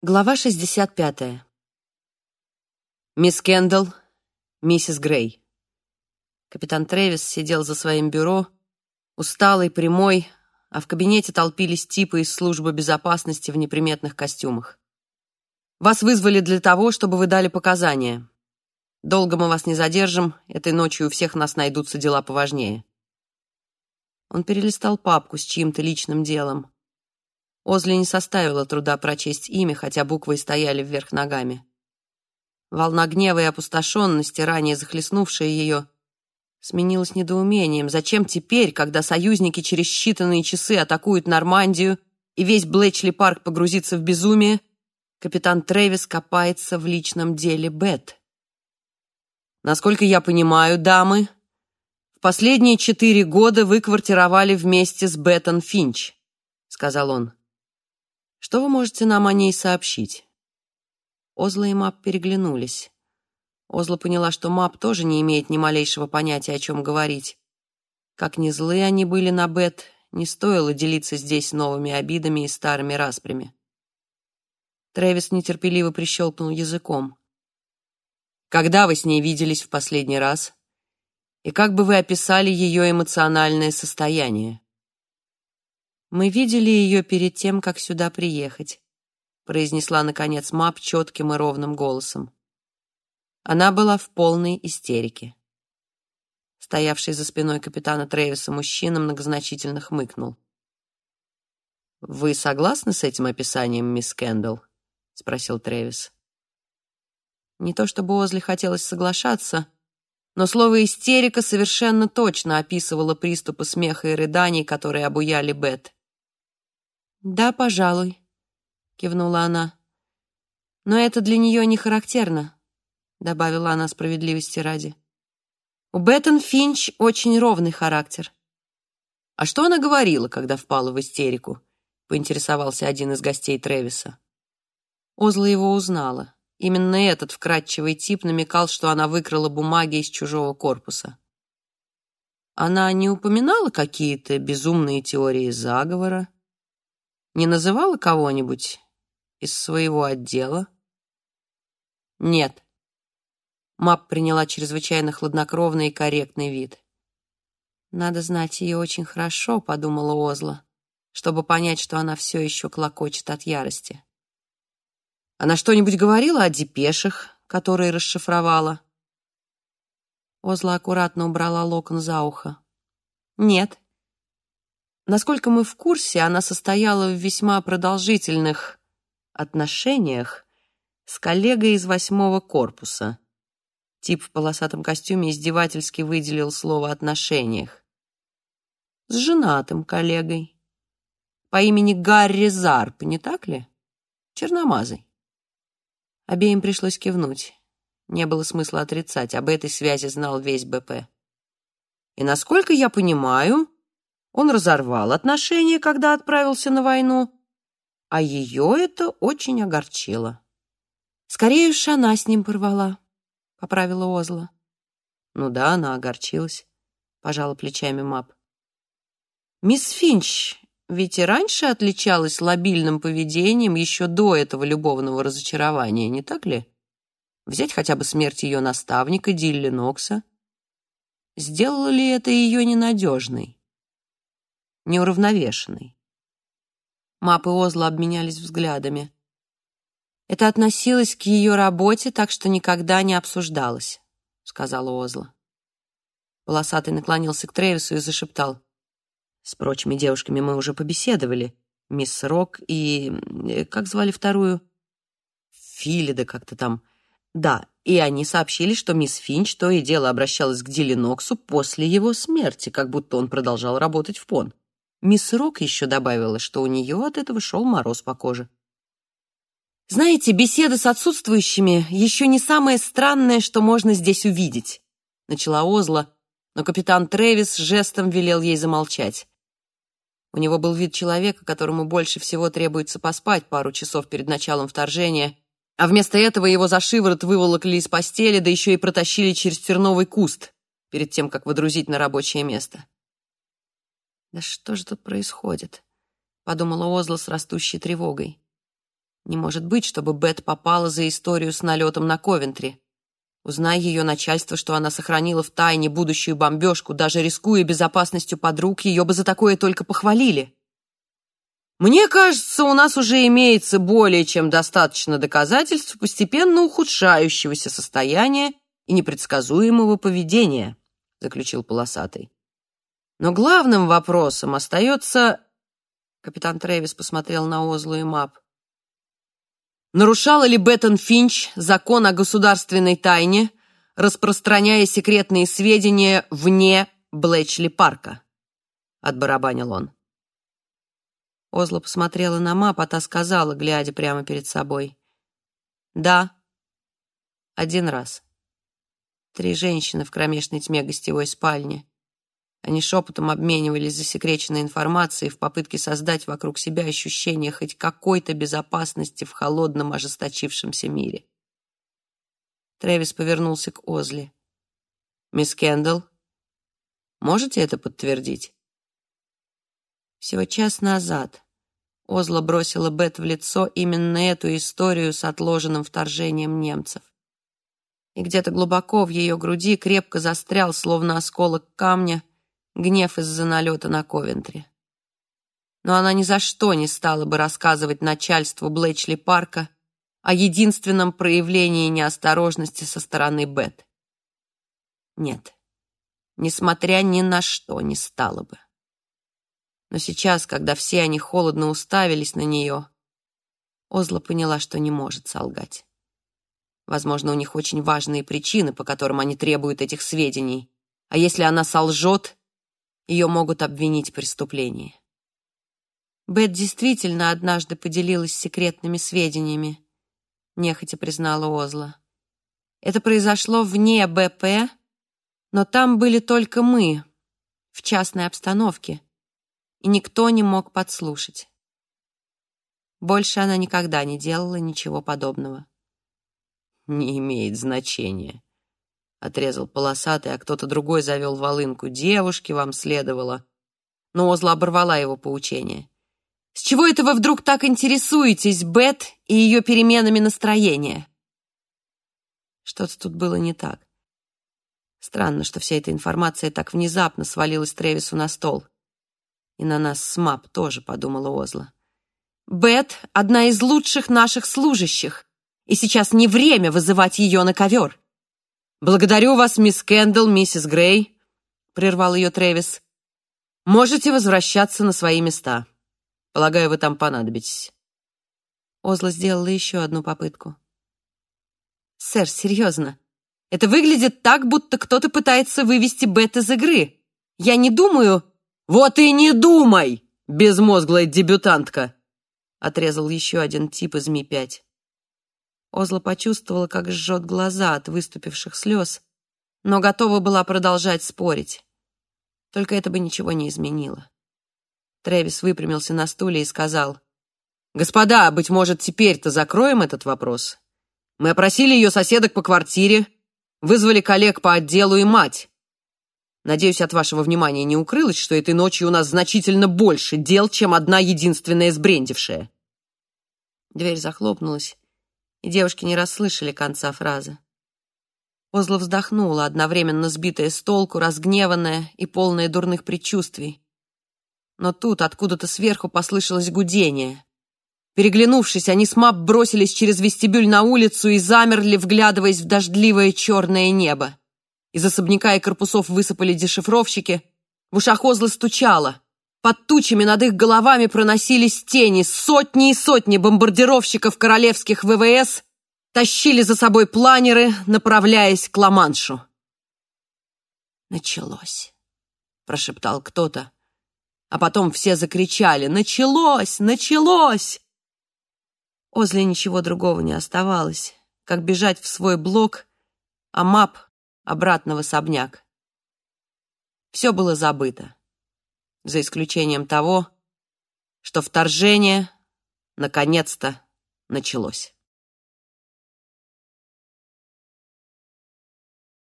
Глава 65. Мисс Кендалл, миссис Грей. Капитан Трэвис сидел за своим бюро, усталый, прямой, а в кабинете толпились типы из службы безопасности в неприметных костюмах. Вас вызвали для того, чтобы вы дали показания. Долго мы вас не задержим, этой ночью у всех нас найдутся дела поважнее. Он перелистал папку с чьим-то личным делом. Озли не составило труда прочесть имя, хотя буквы и стояли вверх ногами. Волна гнева и опустошенности, ранее захлестнувшая ее, сменилась недоумением. Зачем теперь, когда союзники через считанные часы атакуют Нормандию и весь Блэчли-парк погрузится в безумие, капитан Трэвис копается в личном деле Бет? Насколько я понимаю, дамы, в последние четыре года вы квартировали вместе с Беттон Финч, сказал он. Что вы можете нам о ней сообщить?» Озла и Мап переглянулись. Озла поняла, что Мап тоже не имеет ни малейшего понятия, о чем говорить. Как ни злые они были на Бет, не стоило делиться здесь новыми обидами и старыми распрями. Трэвис нетерпеливо прищелкнул языком. «Когда вы с ней виделись в последний раз? И как бы вы описали ее эмоциональное состояние?» «Мы видели ее перед тем, как сюда приехать», произнесла, наконец, Мап четким и ровным голосом. Она была в полной истерике. Стоявший за спиной капитана Трэвиса мужчина многозначительно хмыкнул. «Вы согласны с этим описанием, мисс Кэндалл?» — спросил Трэвис. Не то чтобы Озли хотелось соглашаться, но слово «истерика» совершенно точно описывало приступы смеха и рыданий, которые обуяли Бет. «Да, пожалуй», — кивнула она. «Но это для нее не характерно», — добавила она справедливости ради. «У Беттон Финч очень ровный характер». «А что она говорила, когда впала в истерику?» — поинтересовался один из гостей Тревиса. Озла его узнала. Именно этот вкрадчивый тип намекал, что она выкрала бумаги из чужого корпуса. Она не упоминала какие-то безумные теории заговора? Не называла кого-нибудь из своего отдела? Нет. Мап приняла чрезвычайно хладнокровный и корректный вид. «Надо знать ее очень хорошо», — подумала Озла, чтобы понять, что она все еще клокочет от ярости. Она что-нибудь говорила о депешах, которые расшифровала? Озла аккуратно убрала локон за ухо. «Нет», Насколько мы в курсе, она состояла в весьма продолжительных отношениях с коллегой из восьмого корпуса. Тип в полосатом костюме издевательски выделил слово «отношениях». С женатым коллегой. По имени Гарри Зарп, не так ли? Черномазый. Обеим пришлось кивнуть. Не было смысла отрицать, об этой связи знал весь БП. И насколько я понимаю, он разорвал отношения, когда отправился на войну, а ее это очень огорчило. «Скорее уж она с ним порвала», — поправила Озла. «Ну да, она огорчилась», — пожала плечами Мап. «Мисс Финч ведь и раньше отличалась лобильным поведением еще до этого любовного разочарования, не так ли? Взять хотя бы смерть ее наставника Дилли Нокса. Сделало ли это ее ненадежной? Неуравновешенный. Мап и Озла обменялись взглядами. Это относилось к ее работе, так что никогда не обсуждалось, сказала Озла. Полосатый наклонился к Тревису и зашептал. С прочими девушками мы уже побеседовали. Мисс Рок и... Э, как звали вторую? Филида как-то там. Да, и они сообщили, что мисс Финч то и дело обращалась к Дилли Ноксу после его смерти, как будто он продолжал работать в Пон. Мисс Рок еще добавила, что у нее от этого шел мороз по коже. «Знаете, беседа с отсутствующими еще не самое странное, что можно здесь увидеть», — начала Озла, но капитан Трэвис жестом велел ей замолчать. У него был вид человека, которому больше всего требуется поспать пару часов перед началом вторжения, а вместо этого его за шиворот выволокли из постели, да еще и протащили через терновый куст перед тем, как выдрузить на рабочее место. «Да что же тут происходит?» — подумала Озла с растущей тревогой. Не может быть, чтобы Бет попала за историю с налетом на Ковентри. Узнай ее начальство, что она сохранила в тайне будущую бомбежку, даже рискуя безопасностью подруг, ее бы за такое только похвалили. Мне кажется, у нас уже имеется более чем достаточно доказательств постепенно ухудшающегося состояния и непредсказуемого поведения, заключил полосатый. Но главным вопросом остается... Капитан Трэвис посмотрел на Озлу и Мап. Нарушала ли Беттон Финч закон о государственной тайне, распространяя секретные сведения вне Блэчли парка? Отбарабанил он. Озла посмотрела на Мап, а та сказала, глядя прямо перед собой. «Да, один раз. Три женщины в кромешной тьме гостевой спальни. Они шепотом обменивались засекреченной информацией в попытке создать вокруг себя ощущение хоть какой-то безопасности в холодном ожесточившемся мире. Трэвис повернулся к Озли. «Мисс Кендалл, можете это подтвердить?» Всего час назад Озла бросила Бет в лицо именно эту историю с отложенным вторжением немцев. И где-то глубоко в ее груди крепко застрял, словно осколок камня, гнев из-за налета на Ковентри. Но она ни за что не стала бы рассказывать начальству Блэчли Парка о единственном проявлении неосторожности со стороны Бет. Нет, несмотря ни на что, не стала бы. Но сейчас, когда все они холодно уставились на нее, Озла поняла, что не может солгать. Возможно, у них очень важные причины, по которым они требуют этих сведений. А если она солжет, ее могут обвинить в преступлении. Бет действительно однажды поделилась секретными сведениями, нехотя признала Озла. Это произошло вне БП, но там были только мы, в частной обстановке, и никто не мог подслушать. Больше она никогда не делала ничего подобного. «Не имеет значения», Отрезал полосатый, а кто-то другой завел волынку. Девушке вам следовало. Но Озла оборвала его поучение. «С чего это вы вдруг так интересуетесь, Бет и ее переменами настроения?» Что-то тут было не так. Странно, что вся эта информация так внезапно свалилась Тревису на стол. И на нас с Мап тоже, подумала Озла. Бет — одна из лучших наших служащих, и сейчас не время вызывать ее на ковер. «Благодарю вас, мисс Кэндалл, миссис Грей», — прервал ее Трэвис. «Можете возвращаться на свои места. Полагаю, вы там понадобитесь». Озла сделала еще одну попытку. «Сэр, серьезно, это выглядит так, будто кто-то пытается вывести Бет из игры. Я не думаю...» «Вот и не думай, безмозглая дебютантка!» — отрезал еще один тип из Ми-5. Озла почувствовала, как жжет глаза от выступивших слез, но готова была продолжать спорить. Только это бы ничего не изменило. Трэвис выпрямился на стуле и сказал, «Господа, быть может, теперь-то закроем этот вопрос? Мы опросили ее соседок по квартире, вызвали коллег по отделу и мать. Надеюсь, от вашего внимания не укрылось, что этой ночью у нас значительно больше дел, чем одна единственная сбрендившая». Дверь захлопнулась, и девушки не расслышали конца фразы. Озла вздохнула, одновременно сбитая с толку, разгневанная и полная дурных предчувствий. Но тут откуда-то сверху послышалось гудение. Переглянувшись, они с Мап бросились через вестибюль на улицу и замерли, вглядываясь в дождливое черное небо. Из особняка и корпусов высыпали дешифровщики. В ушах Озлы стучало. Под тучами над их головами проносились тени, сотни и сотни бомбардировщиков королевских ВВС тащили за собой планеры, направляясь к Ла-Маншу. «Началось», — прошептал кто-то, а потом все закричали «Началось! Началось!» Озле ничего другого не оставалось, как бежать в свой блок, а мап обратно в особняк. Все было забыто за исключением того, что вторжение наконец-то началось.